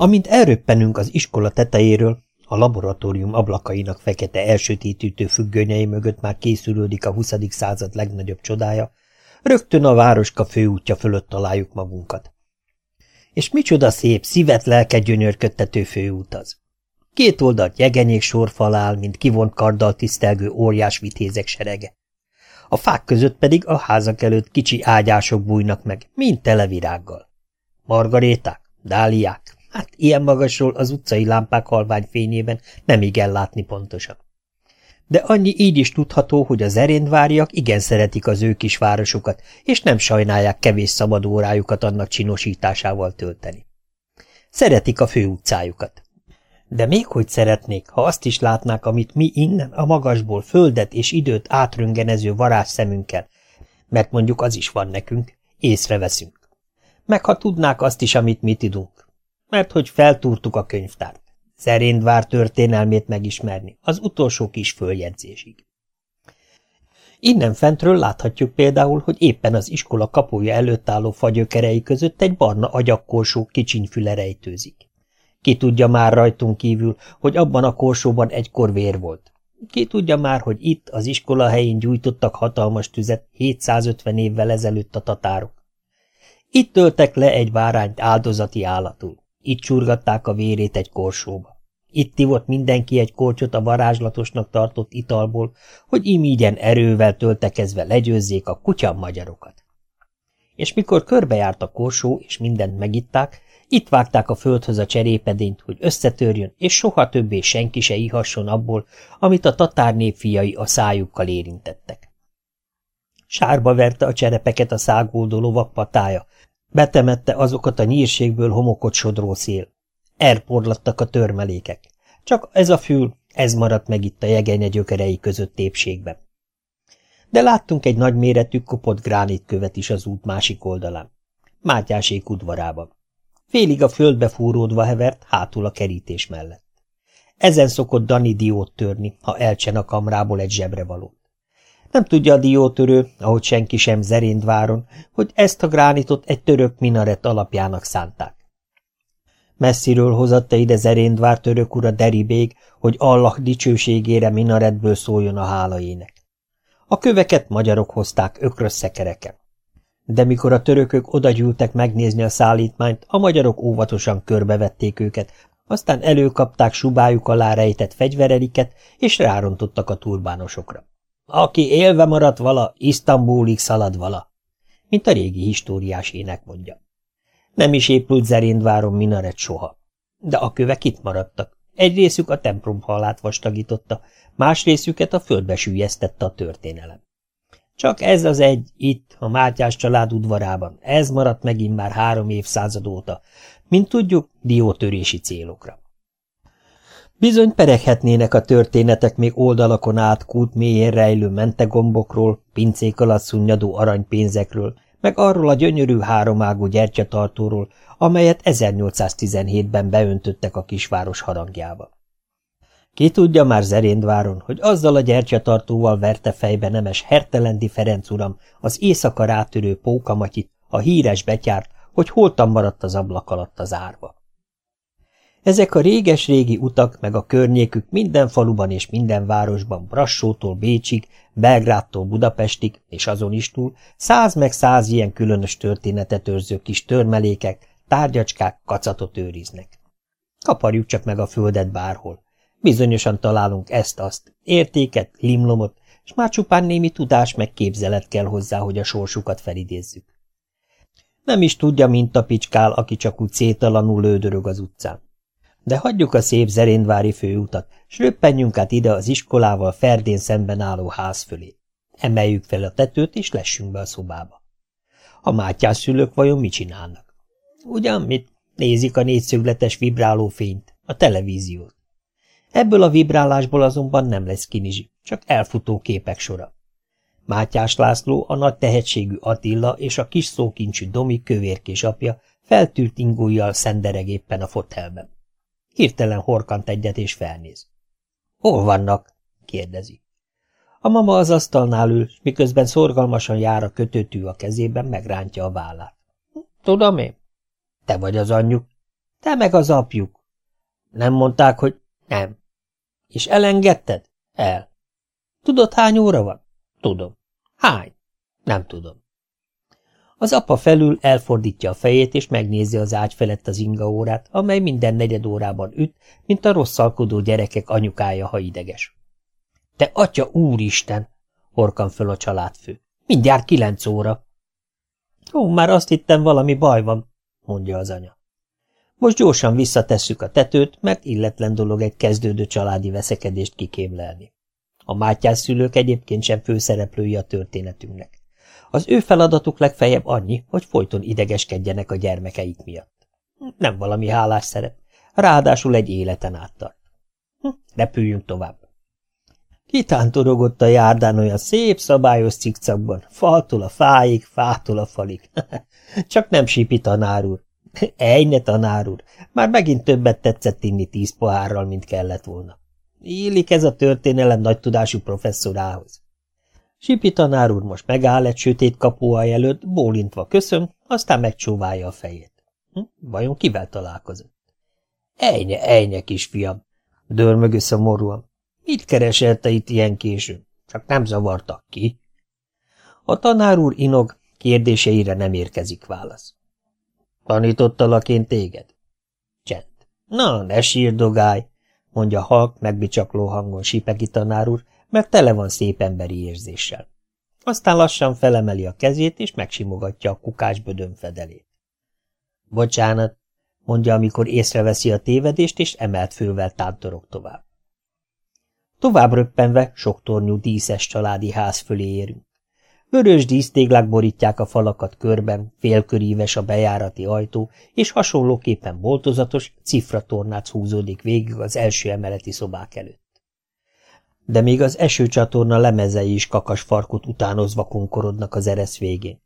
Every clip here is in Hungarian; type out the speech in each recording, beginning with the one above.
Amint elröppenünk az iskola tetejéről, a laboratórium ablakainak fekete elsötétítő függönyei mögött már készülődik a 20. század legnagyobb csodája, rögtön a városka főútja fölött találjuk magunkat. És micsoda szép, szívet lelke gyönyörködtető főút az. Két oldalt jegenyék sorfal áll, mint kivont karddal tisztelgő óriás vitézek serege. A fák között pedig a házak előtt kicsi ágyások bújnak meg, mind tele virággal. Margaréták, dáliák, hát ilyen magasról az utcai lámpák halvány fényében nem igen látni pontosan. De annyi így is tudható, hogy az eréndváriak igen szeretik az ő kis városukat, és nem sajnálják kevés szabad órájukat annak csinosításával tölteni. Szeretik a főutcájukat. De még hogy szeretnék, ha azt is látnák, amit mi innen a magasból földet és időt átröngenező varázs szemünkkel, mert mondjuk az is van nekünk, észreveszünk. Meg ha tudnák azt is, amit mi tudunk, mert hogy feltúrtuk a könyvtárt. Szeréndvár történelmét megismerni, az utolsó kis följegyzésig. Innen fentről láthatjuk például, hogy éppen az iskola kapuja előtt álló fagyökerei között egy barna agyakkorsó kicsinyfüle rejtőzik. Ki tudja már rajtunk kívül, hogy abban a korsóban egykor vér volt. Ki tudja már, hogy itt az iskola helyén gyújtottak hatalmas tüzet 750 évvel ezelőtt a tatárok. Itt töltek le egy bárányt áldozati állatul. Itt csurgatták a vérét egy korsóba. Itt ivott mindenki egy korcsot a varázslatosnak tartott italból, hogy imígyen erővel töltekezve legyőzzék a kutyam magyarokat. És mikor körbejárt a korsó, és mindent megitták, itt vágták a földhöz a cserépedényt, hogy összetörjön, és soha többé senki se ihasson abból, amit a tatár népfiai a szájukkal érintettek. Sárba verte a cserepeket a száguldó lovak patája, betemette azokat a nyírségből homokot sodró szél. Erporlattak a törmelékek. Csak ez a fül, ez maradt meg itt a jegenye gyökerei között tépségben. De láttunk egy nagyméretű kopott gránitkövet is az út másik oldalán. Mátyásék udvarában. Félig a földbe fúródva hevert, hátul a kerítés mellett. Ezen szokott Dani diót törni, ha elcsen a kamrából egy zsebre való. Nem tudja a diótörő, ahogy senki sem Zeréndváron, hogy ezt a gránitot egy török minaret alapjának szánták. Messziről hozatta ide Zeréndvár török ura Deribég, hogy Allah dicsőségére minaretből szóljon a hálaének. A köveket magyarok hozták ökrös. De mikor a törökök odagyűltek megnézni a szállítmányt, a magyarok óvatosan körbevették őket, aztán előkapták subájuk alá rejtett fegyvereliket, és rárontottak a turbánosokra. Aki élve maradt vala, Isztambulig szalad vala, mint a régi históriás ének mondja. Nem is épült Zerindváron minaret soha. De a kövek itt maradtak. Egy részük a templom halát vastagította, más részüket a földbe sűjesztette a történelem. Csak ez az egy, itt, a Mátyás család udvarában, ez maradt megint már három évszázad óta, mint tudjuk, diótörési célokra. Bizony pereghetnének a történetek még oldalakon át kút mélyén rejlő mentegombokról, pincék alatt szunnyadó aranypénzekről, meg arról a gyönyörű háromágú gyertyatartóról, amelyet 1817-ben beöntöttek a kisváros harangjába. Ki tudja már Zeréndváron, hogy azzal a gyertyatartóval verte fejbe nemes Hertelendi Ferenc uram az éjszaka rátörő pókamatyit, a híres betyárt, hogy holtan maradt az ablak alatt az árba. Ezek a réges-régi utak meg a környékük minden faluban és minden városban, Brassótól Bécsig, Belgrádtól Budapestig és azon is túl száz meg száz ilyen különös történetet őrző kis törmelékek, tárgyacskák kacatot őriznek. Kaparjuk csak meg a földet bárhol. Bizonyosan találunk ezt-azt, értéket, limlomot, és már csupán némi tudás meg képzelet kell hozzá, hogy a sorsukat felidézzük. Nem is tudja, mint a picskál, aki csak úgy szétalanul lődörög az utcán. De hagyjuk a szép Zeréndvári főutat, s röppenjünk át ide az iskolával Ferdén szemben álló ház fölé. Emeljük fel a tetőt, és lessünk be a szobába. A Mátyás szülők vajon mit csinálnak? Ugyan mit? Nézik a négyszögletes vibráló fényt, a televíziót. Ebből a vibrálásból azonban nem lesz kinizsi, csak elfutó képek sora. Mátyás László, a nagy tehetségű Attila és a kis szókincsű Domi kövérkés apja feltűrt ingójjal szendereg éppen a fotelben. Hirtelen horkant egyet és felnéz. – Hol vannak? – kérdezi. A mama az asztalnál ül, miközben szorgalmasan jár a kötőtű a kezében, megrántja a vállát. – Tudom én. – Te vagy az anyjuk. Te meg az apjuk. Nem mondták, hogy nem. És elengedted? El. Tudod, hány óra van? Tudom. Hány? Nem tudom. Az apa felül elfordítja a fejét, és megnézi az ágy felett az ingaórát, amely minden negyed órában üt, mint a rosszalkodó gyerekek anyukája, ha ideges. Te atya úristen! horkan föl a családfő. Mindjárt kilenc óra. Ó, már azt hittem, valami baj van, mondja az anya. Most gyorsan visszatesszük a tetőt, mert illetlen dolog egy kezdődő családi veszekedést kikémlelni. A Mátyás szülők egyébként sem főszereplői a történetünknek. Az ő feladatuk legfeljebb annyi, hogy folyton idegeskedjenek a gyermekeik miatt. Nem valami hálás szerep, ráadásul egy életen áttart. Hm, repüljünk tovább. Kitántorogott a járdán olyan szép, szabályos cikcakban, faltól a fáig, fától a falig. Csak nem sípi tanár úr. Ejne tanár úr, már megint többet tetszett inni tíz pohárral, mint kellett volna. Illik ez a történelem nagy tudású professzorához. Sipi tanár úr most megáll egy sötét kapuaj előtt, bólintva köszön, aztán megcsóválja a fejét. Hm? Vajon kivel találkozott? Ejnye, ejnye, kisfiam, dörmögő szomorúan. Mit kereselte itt ilyen későn? Csak nem zavartak ki. A tanár úr inog, kérdéseire nem érkezik válasz. Tanítottalak én téged? Csend. Na, ne sírdogálj, mondja halk, megbicsakló hangon Sipeki tanár úr, mert tele van szép emberi érzéssel. Aztán lassan felemeli a kezét, és megsimogatja a kukás bödön fedelét. Bocsánat, mondja, amikor észreveszi a tévedést, és emelt fővel tántorog tovább. Tovább röppenve sok tornyú díszes családi ház fölé érünk. Vörös dísztéglák borítják a falakat körben, félköríves a bejárati ajtó, és hasonlóképpen boltozatos, cifratornác húzódik végig az első emeleti szobák előtt de még az esőcsatorna lemezei is kakas farkut utánozva konkorodnak az eresz végén.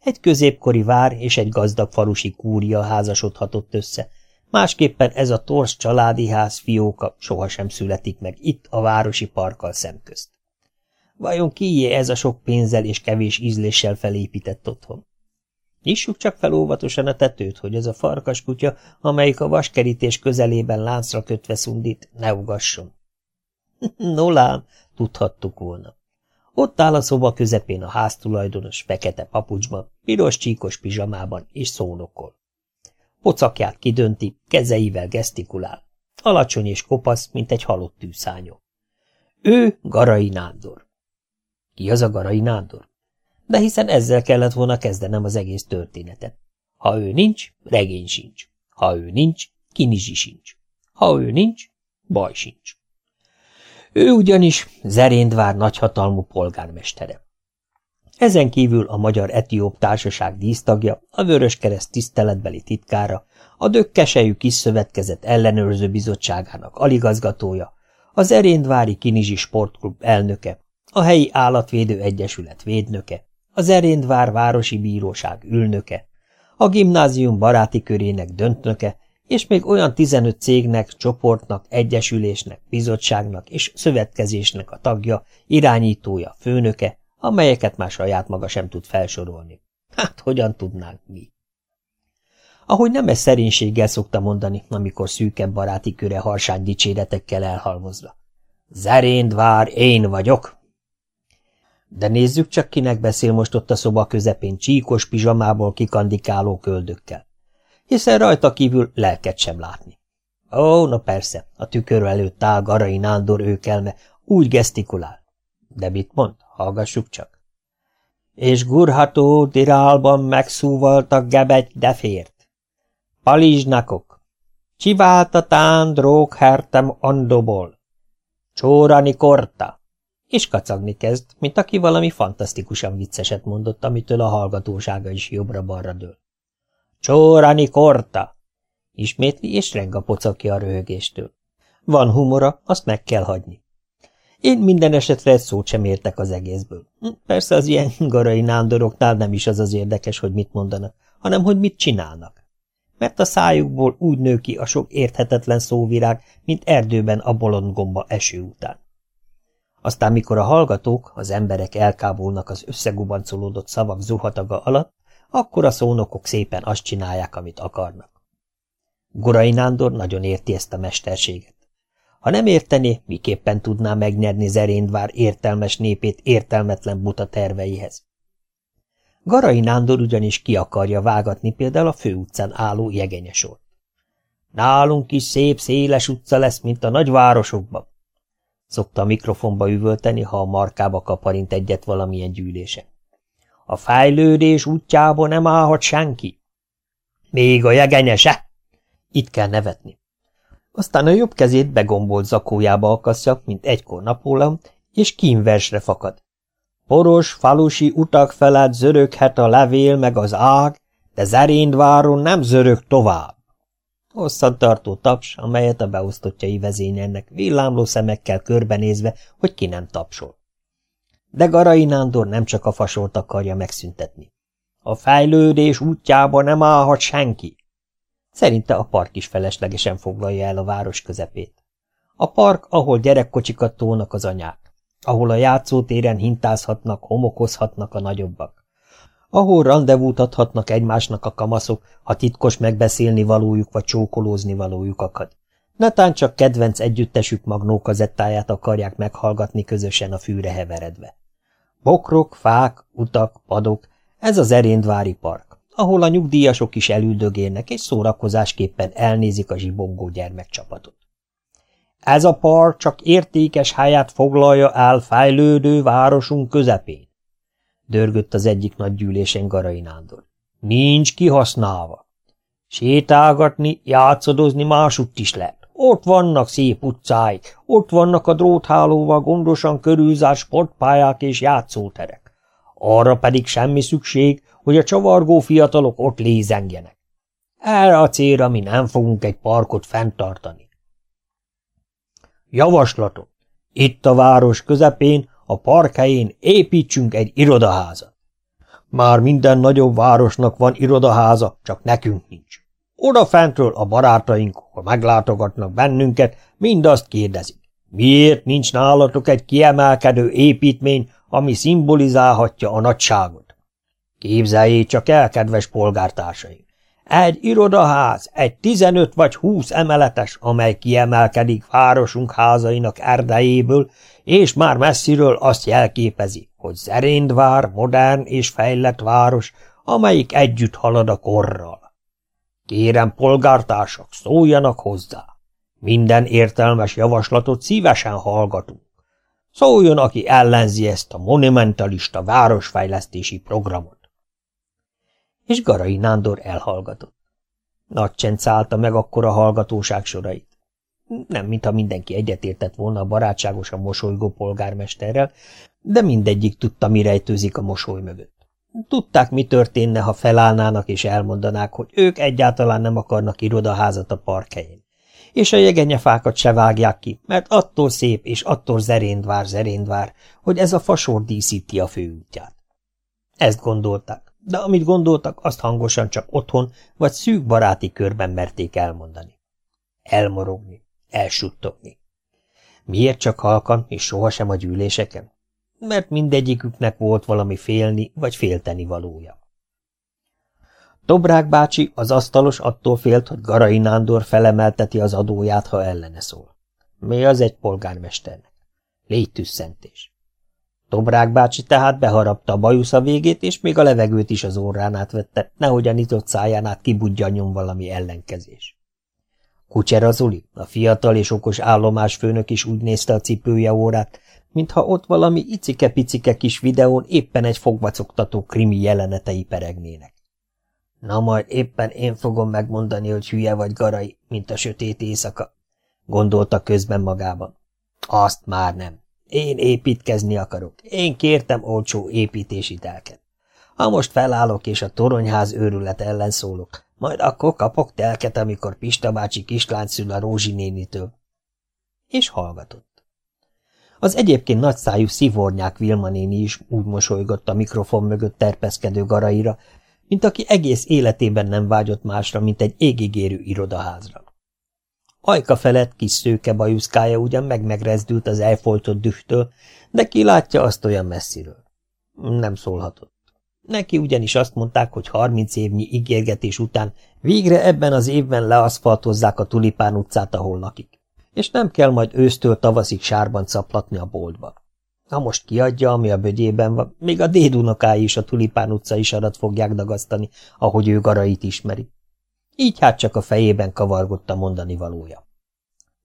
Egy középkori vár és egy gazdag falusi kúria házasodhatott össze, másképpen ez a torsz családi ház fióka sohasem születik meg itt a városi parkkal szemközt. Vajon kié ez a sok pénzzel és kevés ízléssel felépített otthon? Nyissuk csak fel óvatosan a tetőt, hogy ez a farkaskutya, amelyik a vaskerítés közelében láncra kötve szundít, ne ugasson. Nolám, tudhattuk volna. Ott áll a szoba közepén a háztulajdonos fekete papucsban, piros csíkos pizsamában és szónokol. Pocakját kidönti, kezeivel gesztikulál. Alacsony és kopasz, mint egy halott tűszányó. Ő Garai Nándor. Ki az a Garai Nándor? De hiszen ezzel kellett volna kezdenem az egész történetet. Ha ő nincs, regény sincs. Ha ő nincs, kinizsi sincs. Ha ő nincs, baj sincs. Ő ugyanis Zeréndvár nagyhatalmú polgármestere. Ezen kívül a Magyar Etióp Társaság dísztagja, a Vöröskereszt tiszteletbeli titkára, a Dökkesejű Kis Szövetkezet ellenőrző bizottságának aligazgatója, az Eréndvári Kinizsi Sportklub elnöke, a helyi állatvédő egyesület védnöke, az Eréndvár Városi Bíróság ülnöke, a gimnázium baráti körének döntnöke és még olyan 15 cégnek, csoportnak, egyesülésnek, bizottságnak és szövetkezésnek a tagja, irányítója, főnöke, amelyeket már saját maga sem tud felsorolni. Hát, hogyan tudnánk mi? Ahogy nem ez szerénységgel szokta mondani, amikor szűkebb baráti köre harsány dicséretekkel elhalmozva. Zerénd vár, én vagyok! De nézzük csak, kinek beszél most ott a szoba közepén csíkos pizsamából kikandikáló köldökkel hiszen rajta kívül lelket sem látni. Ó, na persze, a tükör előtt áll Garai Nándor őkelme, úgy gesztikulál. De mit mond? Hallgassuk csak. És gurható dirálban megszúvaltak gebegy defért. Palizsnakok. Csiváltatán dróg hertem andobol. Csórani korta. És kacagni kezd, mint aki valami fantasztikusan vicceset mondott, amitől a hallgatósága is jobbra-balra dől. Csórani korta! Ismétli, és reng a pocakja a röhögéstől. Van humora, azt meg kell hagyni. Én minden esetre egy szót sem értek az egészből. Hm, persze az ilyen garai nándoroknál nem is az az érdekes, hogy mit mondanak, hanem hogy mit csinálnak. Mert a szájukból úgy nő ki a sok érthetetlen szóvirág, mint erdőben a bolondgomba eső után. Aztán, mikor a hallgatók, az emberek elkábulnak az összegubancolódott szavak zuhataga alatt, akkor a szónokok szépen azt csinálják, amit akarnak. Gorai Nándor nagyon érti ezt a mesterséget. Ha nem értené, miképpen tudná megnyerni Zeréndvár értelmes népét értelmetlen buta terveihez. Garai Nándor ugyanis ki akarja vágatni például a főutcán álló jegenyesort. Nálunk is szép, széles utca lesz, mint a nagyvárosokban. Szokta a mikrofonba üvölteni, ha a markába kaparint egyet valamilyen gyűlése. A fejlődés útjába nem állhat senki. Még a jegenyese! Itt kell nevetni. Aztán a jobb kezét begombolt zakójába akasztja, mint egykor Napóleon, és kínversre fakad. Poros, falusi utak felett zöröghet a levél meg az ág, de Zeréndváron nem zörög tovább. Hosszantartó taps, amelyet a beosztottjai vezényelnek, villámló szemekkel körbenézve, hogy ki nem tapsol. De Garai Nándor nem csak a fasolt akarja megszüntetni. A fejlődés útjába nem állhat senki. Szerinte a park is feleslegesen foglalja el a város közepét. A park, ahol gyerekkocsikat tolnak az anyák, ahol a játszótéren hintázhatnak, homokozhatnak a nagyobbak, ahol rendezvút adhatnak egymásnak a kamaszok, ha titkos megbeszélni valójuk vagy csókolózni valójuk akad. Netán csak kedvenc együttesük magnókazettáját akarják meghallgatni közösen a fűre heveredve. Bokrok, fák, utak, padok, ez az eréndvári park, ahol a nyugdíjasok is elüldögélnek és szórakozásképpen elnézik a zsibongó gyermekcsapatot. Ez a park csak értékes helyet foglalja el fejlődő városunk közepén dörgött az egyik nagy gyűlésen Garai Nándor. Nincs kihasználva. Sétálgatni, játszadozni másutt is lehet. Ott vannak szép utcáik, ott vannak a dróthálóval gondosan körülzárt sportpályák és játszóterek. Arra pedig semmi szükség, hogy a csavargó fiatalok ott lézengjenek. Erre a célra mi nem fogunk egy parkot fenntartani. Javaslatom. Itt a város közepén a park helyén építsünk egy irodaházat. Már minden nagyobb városnak van irodaháza, csak nekünk nincs. Oda fentről a barátaink, ha meglátogatnak bennünket, mind azt kérdezik. Miért nincs nálatok egy kiemelkedő építmény, ami szimbolizálhatja a nagyságot? Képzeljék csak el, kedves polgártársaim! Egy irodaház, egy 15 vagy 20 emeletes, amely kiemelkedik városunk házainak erdejéből, és már messziről azt jelképezi, hogy Zeréndvár modern és fejlett város, amelyik együtt halad a korral. Kérem, polgártársak, szóljanak hozzá! Minden értelmes javaslatot szívesen hallgatunk. Szóljon, aki ellenzi ezt a monumentalista városfejlesztési programot. És Garai Nándor elhallgatott. Nagy csend szállta meg akkor a hallgatóság sorait. Nem, mintha mindenki egyetértett volna a barátságosan mosolygó polgármesterrel, de mindegyik tudta, mi rejtőzik a mosoly mögött. Tudták, mi történne, ha felállnának és elmondanák, hogy ők egyáltalán nem akarnak irodaházat a park. És a jegenyefákat se vágják ki, mert attól szép és attól zeréndvár, zeréndvár, hogy ez a fasor díszíti a főútját. Ezt gondolták, de amit gondoltak, azt hangosan csak otthon vagy szűk baráti körben merték elmondani. Elmorogni, elsuttogni. Miért csak halkan, és sohasem a gyűléseken? Mert mindegyiküknek volt valami félni vagy félteni valója. Dobrák bácsi, az asztalos attól félt, hogy Garai Nándor felemelteti az adóját, ha ellene szól. Mi az egy polgármesternek? Légy tüsszentés. Dobrák bácsi tehát beharapta a bajusza végét, és még a levegőt is az órán átvette, nehogy a nyitott száján át kibudjanjon valami ellenkezés. Kucsera Zuli, a fiatal és okos állomásfőnök is úgy nézte a cipője órát, mintha ott valami icike-picike kis videón éppen egy fogvacogtató krimi jelenetei peregnének. Na majd éppen én fogom megmondani, hogy hülye vagy garai, mint a sötét éjszaka, gondolta közben magában. Azt már nem. Én építkezni akarok. Én kértem olcsó építési telket. Ha most felállok és a toronyház őrület ellen szólok, majd akkor kapok telket, amikor Pista bácsi kislány szül a Rózsi nénitől. És hallgatott. Az egyébként nagyszájú szivornyák Vilma néni is úgy mosolygott a mikrofon mögött terpeszkedő garaira, mint aki egész életében nem vágyott másra, mint egy égigérő irodaházra. Ajka felett kis szőke bajuszkája ugyan meg-megrezdült az elfolytott dühtől, de ki látja azt olyan messziről. Nem szólhatott. Neki ugyanis azt mondták, hogy harminc évnyi ígérgetés után végre ebben az évben leaszfaltozzák a Tulipán utcát, ahol lakik, és nem kell majd ősztől tavaszig sárban caplatni a boltba. Ha most kiadja, ami a bögyében van, még a dédunokái is a Tulipán is arat fogják dagasztani, ahogy ő garait ismeri. Így hát csak a fejében kavargott a mondani valója.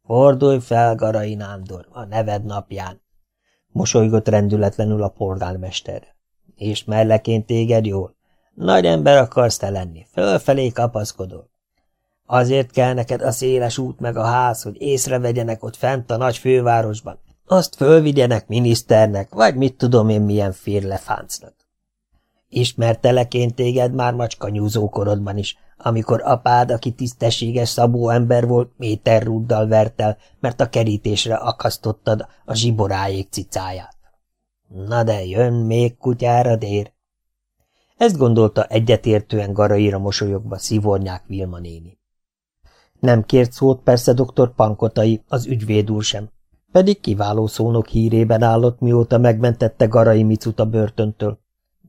Fordulj fel, Garai Nándor, a neved napján! Mosolygott rendületlenül a polgármester. Ismerlek én téged jól? Nagy ember akarsz te lenni, fölfelé kapaszkodol. Azért kell neked a széles út meg a ház, hogy észrevegyenek ott fent a nagy fővárosban. Azt fölvigyenek miniszternek, vagy mit tudom én milyen férlefáncnak. Ismertelek én téged már macska korodban is, amikor apád, aki tisztességes szabó ember volt, méterrúddal vert el, mert a kerítésre akasztottad a zsiborájék cicáját. Na de jön még kutyára dér. Ezt gondolta egyetértően garaira mosolyogva szivornyák Vilma néni. Nem kért szót persze dr. Pankotai, az ügyvéd úr sem, pedig kiváló szónok hírében állott, mióta megmentette Garai Micut a börtöntől.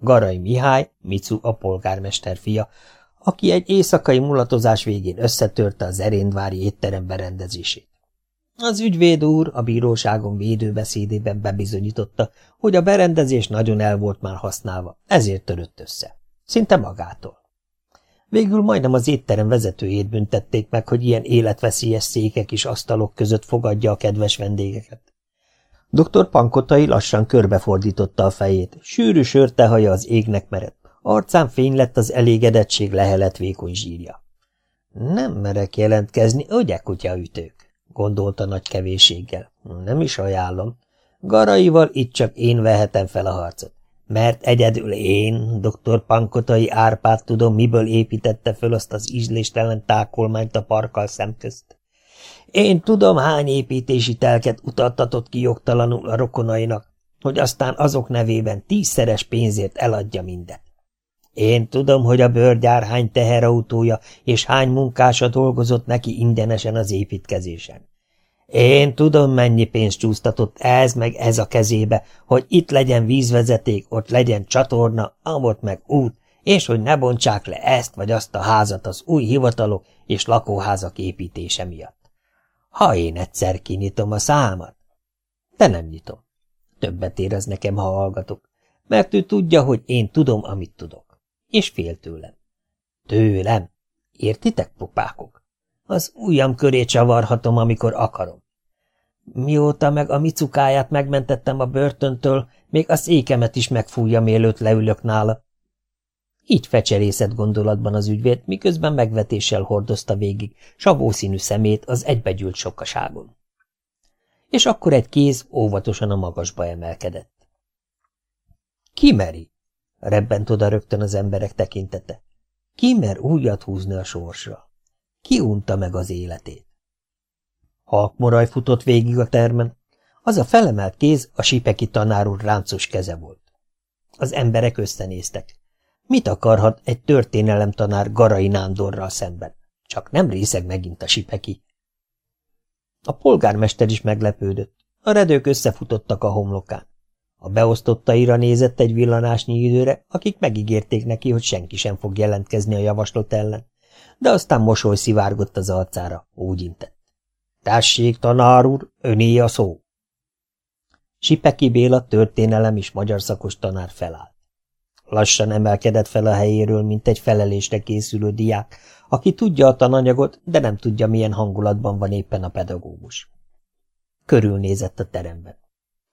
Garai Mihály, Micu a polgármester fia, aki egy éjszakai mulatozás végén összetörte az eréndvári étterem berendezését. Az ügyvéd úr a bíróságon védőbeszédében bebizonyította, hogy a berendezés nagyon el volt már használva, ezért törött össze. Szinte magától. Végül majdnem az étterem vezetőjét büntették meg, hogy ilyen életveszélyes székek és asztalok között fogadja a kedves vendégeket. Dr. Pankotai lassan körbefordította a fejét, sűrű sörtehaja az égnek merett, arcán fény lett az elégedettség lehelet vékony zsírja. Nem merek jelentkezni, ugye ütők? gondolta nagy kevéséggel. Nem is ajánlom. Garaival itt csak én vehetem fel a harcot. Mert egyedül én, dr. Pankotai Árpát tudom, miből építette föl azt az ízléstelen tákolmányt a parkkal szemközt. Én tudom, hány építési telket utaltatott ki jogtalanul a rokonainak, hogy aztán azok nevében tízszeres pénzért eladja mindet. Én tudom, hogy a bőrgyár hány teherautója és hány munkása dolgozott neki ingyenesen az építkezésen. Én tudom, mennyi pénzt csúsztatott ez meg ez a kezébe, hogy itt legyen vízvezeték, ott legyen csatorna, amott meg út, és hogy ne bontsák le ezt vagy azt a házat az új hivatalok és lakóházak építése miatt. Ha én egyszer kinyitom a számat, de nem nyitom. Többet érez nekem, ha hallgatok, mert ő tudja, hogy én tudom, amit tudok, és fél tőlem. Tőlem. Értitek, popákok? Az ujjam köré csavarhatom, amikor akarom. Mióta meg a micukáját megmentettem a börtöntől, még a székemet is megfújja, mielőtt leülök nála. Így fecserészett gondolatban az ügyvéd, miközben megvetéssel hordozta végig savószínű szemét az egybegyűlt sokaságon. És akkor egy kéz óvatosan a magasba emelkedett. Ki meri? rebbent oda rögtön az emberek tekintete. Ki mer újat húzni a sorsra? Ki unta meg az életét? Halkmoraj futott végig a termen. Az a felemelt kéz a sipeki tanár úr ráncos keze volt. Az emberek összenéztek. Mit akarhat egy történelemtanár Garai Nándorral szemben? Csak nem részeg megint a sipeki. A polgármester is meglepődött. A redők összefutottak a homlokán. A beosztottaira nézett egy villanásnyi időre, akik megígérték neki, hogy senki sem fog jelentkezni a javaslat ellen. De aztán mosoly szivárgott az arcára, úgy intett. Tessék, tanár úr, öné a szó. Sipeki Béla történelem és magyar szakos tanár felállt. Lassan emelkedett fel a helyéről, mint egy felelésre készülő diák, aki tudja a tananyagot, de nem tudja, milyen hangulatban van éppen a pedagógus. Körülnézett a teremben.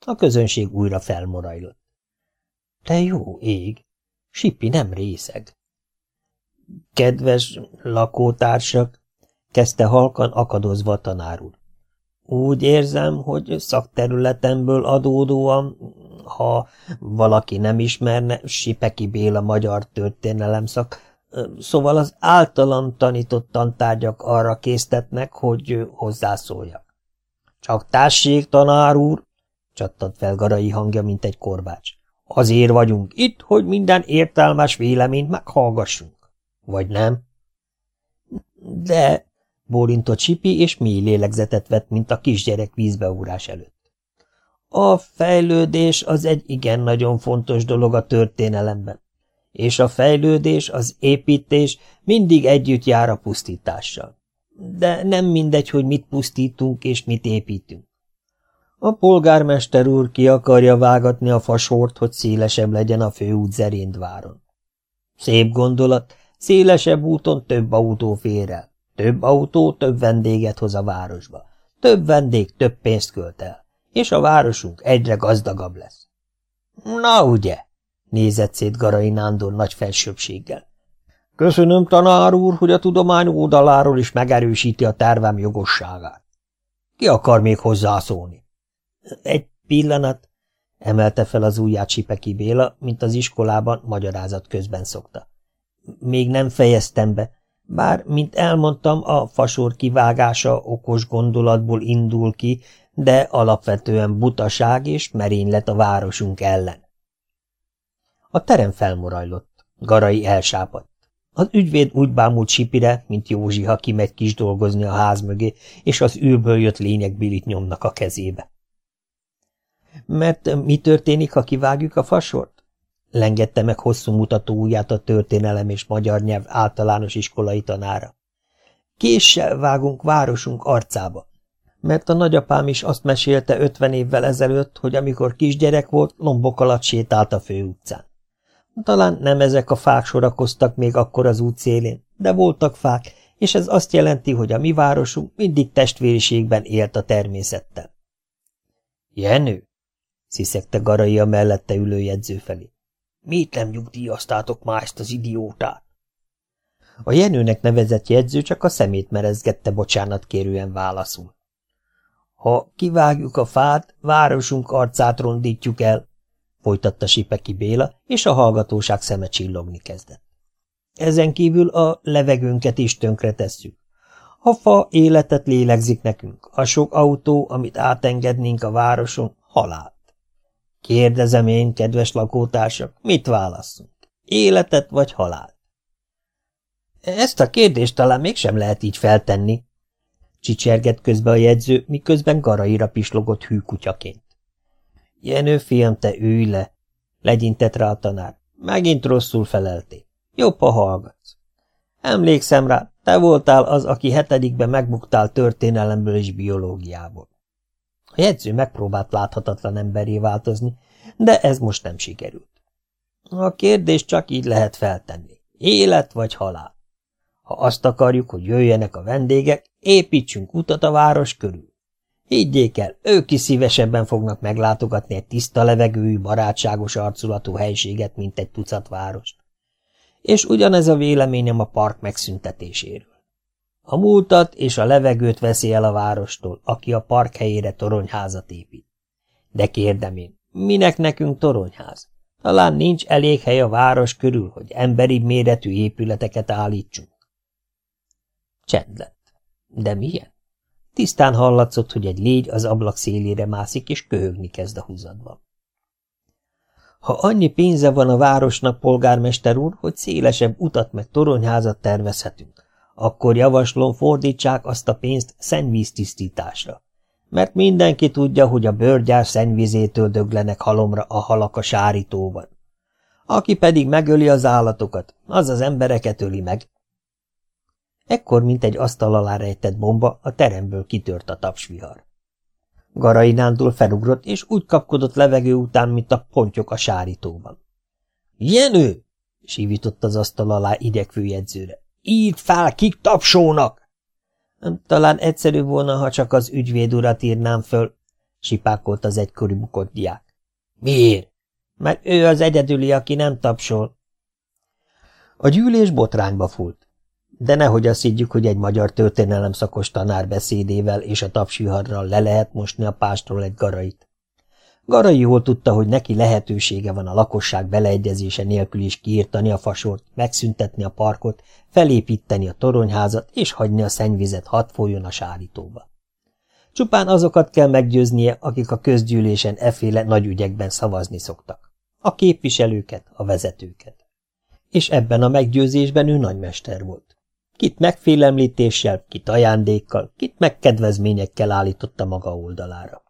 A közönség újra felmorajlott. Te jó ég! Sipi nem részeg. Kedves lakótársak, kezdte halkan akadozva a tanár úr. Úgy érzem, hogy szakterületemből adódóan, ha valaki nem ismerne, Sipeki Béla magyar történelem szak, szóval az általam tanított tantárgyak arra késztetnek, hogy hozzászóljak. Csak tássék, tanár úr, csattant fel Garai hangja, mint egy korbács. Azért vagyunk itt, hogy minden értelmes véleményt meghallgassunk. Vagy nem? De, bólintott Sipi, és mély lélegzetet vett, mint a kisgyerek vízbeúrás előtt. A fejlődés az egy igen nagyon fontos dolog a történelemben. És a fejlődés, az építés mindig együtt jár a pusztítással. De nem mindegy, hogy mit pusztítunk és mit építünk. A polgármester úr ki akarja vágatni a fasort, hogy szélesebb legyen a főút Zerindváron. Szép gondolat, szélesebb úton több autó fér el. Több autó több vendéget hoz a városba. Több vendég több pénzt költ el. És a városunk egyre gazdagabb lesz. Na ugye, nézett szét Garai Nándor nagy felsőbséggel. Köszönöm, tanár úr, hogy a tudomány oldaláról is megerősíti a tervem jogosságát. Ki akar még hozzászólni? Egy pillanat, emelte fel az ujját Sipeki Béla, mint az iskolában magyarázat közben szokta. Még nem fejeztem be, bár, mint elmondtam, a fasor kivágása okos gondolatból indul ki, de alapvetően butaság és merénylet a városunk ellen. A terem felmorajlott, Garai elsápadt. Az ügyvéd úgy bámult Sipire, mint Józsi, ha kimegy kis dolgozni a ház mögé, és az űrből jött lényegbilit nyomnak a kezébe. Mert mi történik, ha kivágjuk a fasort? Lengette meg hosszú mutató ujját a történelem és magyar nyelv általános iskolai tanára. Késsel vágunk városunk arcába, mert a nagyapám is azt mesélte ötven évvel ezelőtt, hogy amikor kisgyerek volt, lombok alatt sétált a főutcán. Talán nem ezek a fák sorakoztak még akkor az út szélén, de voltak fák, és ez azt jelenti, hogy a mi városunk mindig testvériségben élt a természettel. Jenő, sziszegte Garai a mellette ülő jegyző felé. Miért nem nyugdíjaztátok már ezt az idiótát? A Jenőnek nevezett jegyző csak a szemét merezgette bocsánat kérően válaszul. Ha kivágjuk a fát, városunk arcát rondítjuk el, folytatta Sipeki Béla, és a hallgatóság szeme csillogni kezdett. Ezen kívül a levegőnket is tönkre tesszük. A fa életet lélegzik nekünk, a sok autó, amit átengednénk a városon, halált. Kérdezem én, kedves lakótársak, mit válasszunk? Életet vagy halált? Ezt a kérdést talán mégsem lehet így feltenni, csicsergett közbe a jegyző, miközben garaira pislogott hűkutyaként. Jenő fiam, te ülj le, legyintett rá a tanár. Megint rosszul felelté. Jobb, ha hallgatsz. Emlékszem rá, te voltál az, aki hetedikben megbuktál történelemből és biológiából. A jegyző megpróbált láthatatlan emberé változni, de ez most nem sikerült. A kérdés csak így lehet feltenni. Élet vagy halál? Ha azt akarjuk, hogy jöjjenek a vendégek, építsünk utat a város körül. Higgyék el, ők is szívesebben fognak meglátogatni egy tiszta levegőjű, barátságos arculatú helységet, mint egy tucat várost. És ugyanez a véleményem a park megszüntetéséről. A múltat és a levegőt veszi el a várostól, aki a park helyére toronyházat épít. De kérdem én, minek nekünk toronyház? Talán nincs elég hely a város körül, hogy emberi méretű épületeket állítsunk. Csend lett. De milyen? Tisztán hallatszott, hogy egy légy az ablak szélére mászik, és köhögni kezd a húzatban. Ha annyi pénze van a városnak, polgármester úr, hogy szélesebb utat meg toronyházat tervezhetünk, akkor javaslom fordítsák azt a pénzt szennyvíztisztításra. Mert mindenki tudja, hogy a bőrgyár szennyvizétől döglenek halomra a halak a sárítóban. Aki pedig megöli az állatokat, az az embereket öli meg, Ekkor, mint egy asztal alá rejtett bomba, a teremből kitört a tapsvihar. Garai nándul felugrott, és úgy kapkodott levegő után, mint a pontyok a sárítóban. – Jenő! – sívított az asztal alá idegfő Írd fel, kik tapsónak! – Talán egyszerű volna, ha csak az ügyvéd urat írnám föl – sipákolt az egykori bukott diák. – Miért? – Mert ő az egyedüli, aki nem tapsol. A gyűlés botrányba fúlt. De nehogy azt higgyük, hogy egy magyar történelem szakos tanár beszédével és a tapsiharral le lehet mosni a pástról egy garait. Garai jól tudta, hogy neki lehetősége van a lakosság beleegyezése nélkül is kiírtani a fasort, megszüntetni a parkot, felépíteni a toronyházat és hagyni a szennyvizet hat folyjon a sárítóba. Csupán azokat kell meggyőznie, akik a közgyűlésen efféle nagy ügyekben szavazni szoktak. A képviselőket, a vezetőket. És ebben a meggyőzésben ő nagymester volt. Kit megfélemlítéssel, kit ajándékkal, kit megkedvezményekkel állította maga oldalára.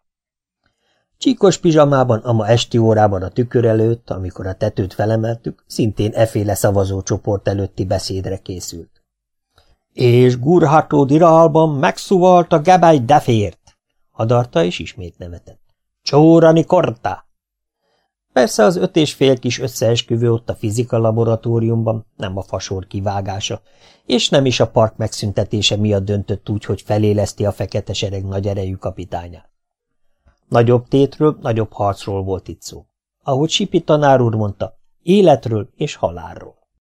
Csíkos pizsamában a ma esti órában a tükör előtt, amikor a tetőt felemeltük, szintén eféle szavazócsoport előtti beszédre készült. És Gurható dirálban megszúvalt a gebály defért, hadarta és ismét nevetett. Csórani korta! Persze az öt és fél kis összeesküvő ott a fizika laboratóriumban, nem a fasor kivágása, és nem is a park megszüntetése miatt döntött úgy, hogy feléleszti a fekete sereg nagy erejű kapitányát. Nagyobb tétről, nagyobb harcról volt itt szó. Ahogy Sipi tanár úr mondta, életről és halálról.